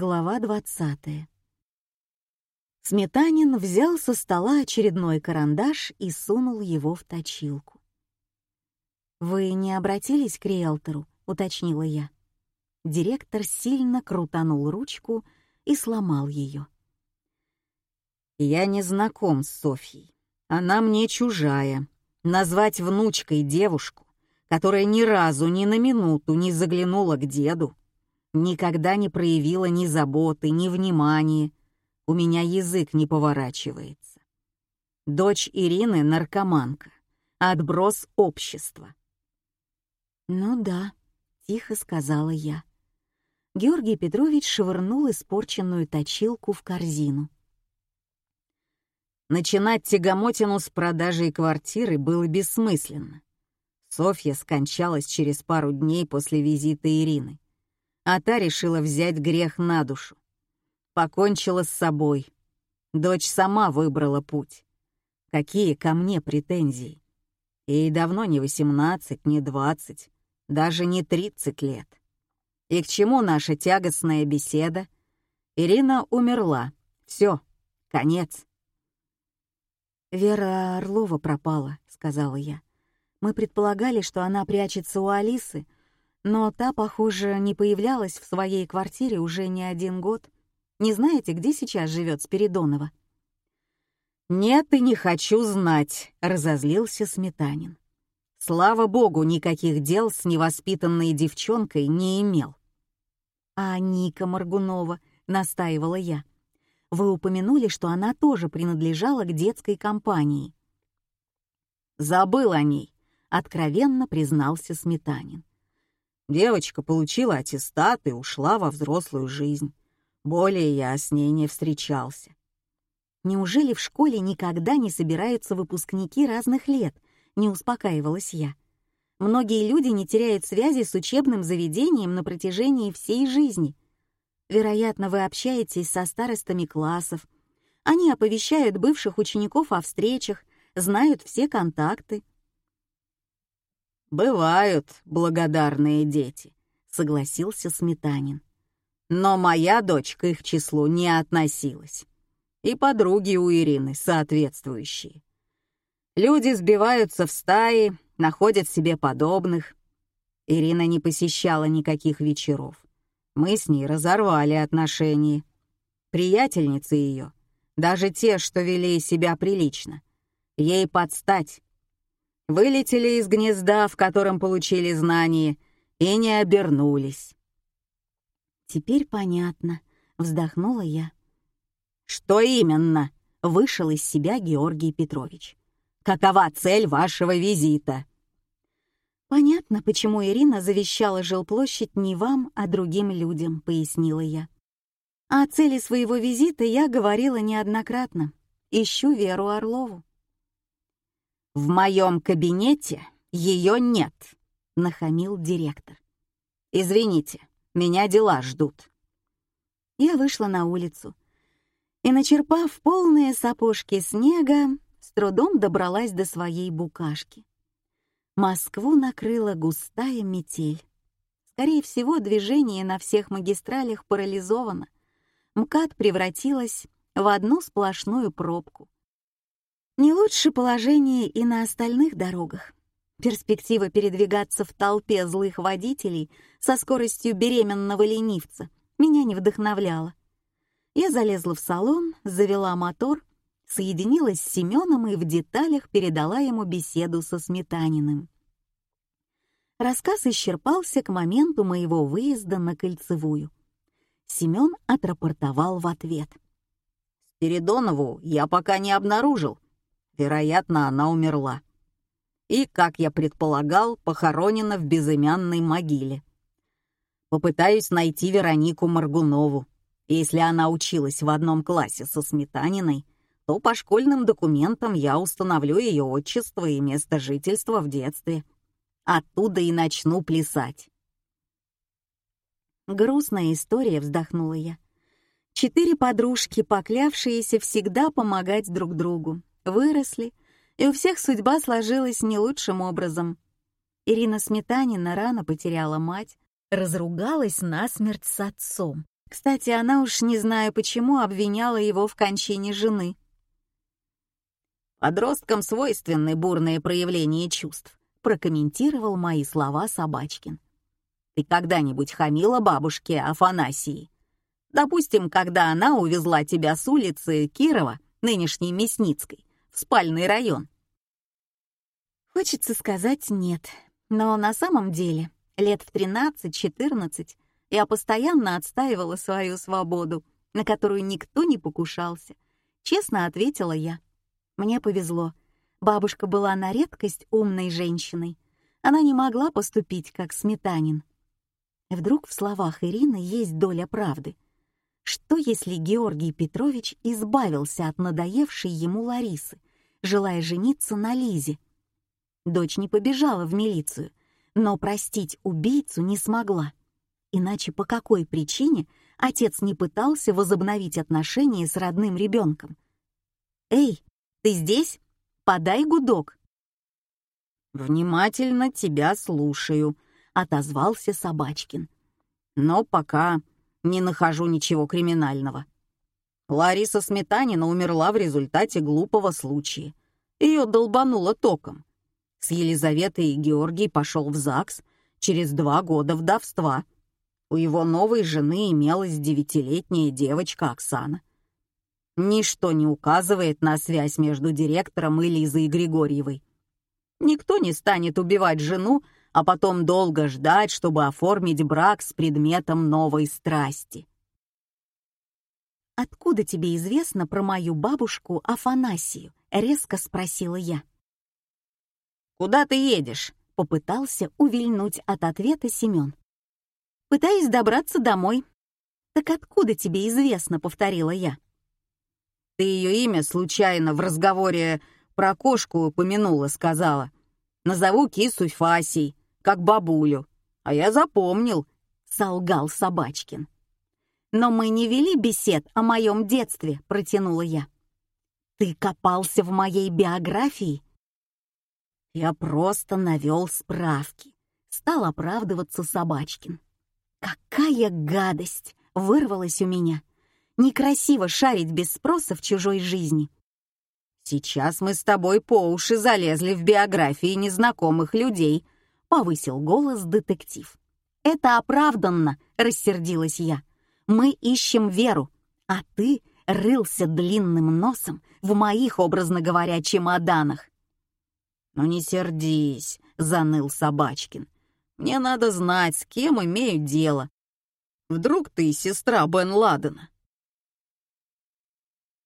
Глава 20. Сметанин взял со стола очередной карандаш и сунул его в точилку. «Вы не обратились к риэлтору?» — уточнила я. Директор сильно крутанул ручку и сломал ее. «Я не знаком с Софьей. Она мне чужая. Назвать внучкой девушку, которая ни разу ни на минуту не заглянула к деду, никогда не проявила ни заботы, ни внимания. У меня язык не поворачивается. Дочь Ирины — наркоманка, отброс общества. «Ну да», — тихо сказала я. Георгий Петрович швырнул испорченную точилку в корзину. Начинать тягомотину с продажей квартиры было бессмысленно. Софья скончалась через пару дней после визита Ирины а та решила взять грех на душу. Покончила с собой. Дочь сама выбрала путь. Какие ко мне претензии? Ей давно не 18, не 20, даже не 30 лет. И к чему наша тягостная беседа? Ирина умерла. Все, конец. «Вера Орлова пропала», — сказала я. «Мы предполагали, что она прячется у Алисы, но та, похоже, не появлялась в своей квартире уже не один год. Не знаете, где сейчас живет Спиридонова?» «Нет и не хочу знать», — разозлился Сметанин. Слава богу, никаких дел с невоспитанной девчонкой не имел. «А Ника Маргунова», — настаивала я. «Вы упомянули, что она тоже принадлежала к детской компании». «Забыл о ней», — откровенно признался Сметанин. Девочка получила аттестат и ушла во взрослую жизнь. Более я с ней не встречался. Неужели в школе никогда не собираются выпускники разных лет? Не успокаивалась я. Многие люди не теряют связи с учебным заведением на протяжении всей жизни. Вероятно, вы общаетесь со старостами классов. Они оповещают бывших учеников о встречах, знают все контакты. «Бывают благодарные дети», — согласился Сметанин. «Но моя дочь к их числу не относилась. И подруги у Ирины соответствующие. Люди сбиваются в стаи, находят себе подобных. Ирина не посещала никаких вечеров. Мы с ней разорвали отношения. Приятельницы ее, даже те, что вели себя прилично, ей подстать вылетели из гнезда, в котором получили знания, и не обернулись. «Теперь понятно», — вздохнула я. «Что именно?» — вышел из себя Георгий Петрович. «Какова цель вашего визита?» «Понятно, почему Ирина завещала жилплощадь не вам, а другим людям», — пояснила я. «О цели своего визита я говорила неоднократно. Ищу Веру Орлову». «В моем кабинете ее нет», — нахамил директор. «Извините, меня дела ждут». Я вышла на улицу и, начерпав полные сапожки снега, с трудом добралась до своей букашки. Москву накрыла густая метель. Скорее всего, движение на всех магистралях парализовано. МКАД превратилась в одну сплошную пробку. Не лучше положение и на остальных дорогах. Перспектива передвигаться в толпе злых водителей со скоростью беременного ленивца меня не вдохновляла. Я залезла в салон, завела мотор, соединилась с Семеном и в деталях передала ему беседу со Сметаниным. Рассказ исчерпался к моменту моего выезда на Кольцевую. Семен отрапортовал в ответ. «Спиридонову я пока не обнаружил», Вероятно, она умерла. И, как я предполагал, похоронена в безымянной могиле. Попытаюсь найти Веронику Маргунову. Если она училась в одном классе со Сметаниной, то по школьным документам я установлю ее отчество и место жительства в детстве. Оттуда и начну плясать. Грустная история, вздохнула я. Четыре подружки, поклявшиеся всегда помогать друг другу, выросли, и у всех судьба сложилась не лучшим образом. Ирина Сметанина рано потеряла мать, разругалась насмерть с отцом, Кстати, она уж не знаю почему обвиняла его в кончине жены. Подросткам свойственны бурные проявления чувств, прокомментировал мои слова Собачкин. Ты когда-нибудь хамила бабушке Афанасии? Допустим, когда она увезла тебя с улицы Кирова, нынешней Мясницкой, в спальный район. Хочется сказать «нет», но на самом деле лет в 13-14 я постоянно отстаивала свою свободу, на которую никто не покушался. Честно ответила я. Мне повезло. Бабушка была на редкость умной женщиной. Она не могла поступить, как Сметанин. Вдруг в словах Ирины есть доля правды. Что, если Георгий Петрович избавился от надоевшей ему Ларисы, желая жениться на Лизе? Дочь не побежала в милицию, но простить убийцу не смогла. Иначе по какой причине отец не пытался возобновить отношения с родным ребенком? «Эй, ты здесь? Подай гудок». «Внимательно тебя слушаю», — отозвался Собачкин. «Но пока не нахожу ничего криминального. Лариса Сметанина умерла в результате глупого случая. Ее долбануло током. С Елизаветой и Георгий пошел в ЗАГС через два года вдовства. У его новой жены имелась девятилетняя девочка Оксана. Ничто не указывает на связь между директором и Лизой Григорьевой. Никто не станет убивать жену, а потом долго ждать, чтобы оформить брак с предметом новой страсти. «Откуда тебе известно про мою бабушку Афанасию?» — резко спросила я. «Куда ты едешь?» — попытался увильнуть от ответа Семен. «Пытаюсь добраться домой». «Так откуда тебе известно?» — повторила я. Ты ее имя случайно в разговоре про кошку упомянула, сказала. Назову кису Фасей, как бабулю. А я запомнил, — солгал Собачкин. «Но мы не вели бесед о моем детстве», — протянула я. «Ты копался в моей биографии?» Я просто навел справки. Стал оправдываться Собачкин. «Какая гадость!» — вырвалась у меня. Некрасиво шарить без спроса в чужой жизни. «Сейчас мы с тобой по уши залезли в биографии незнакомых людей», — повысил голос детектив. «Это оправданно», — рассердилась я. «Мы ищем веру, а ты рылся длинным носом в моих, образно говоря, чемоданах». «Ну не сердись», — заныл Собачкин. «Мне надо знать, с кем имею дело. Вдруг ты сестра Бен Ладена?»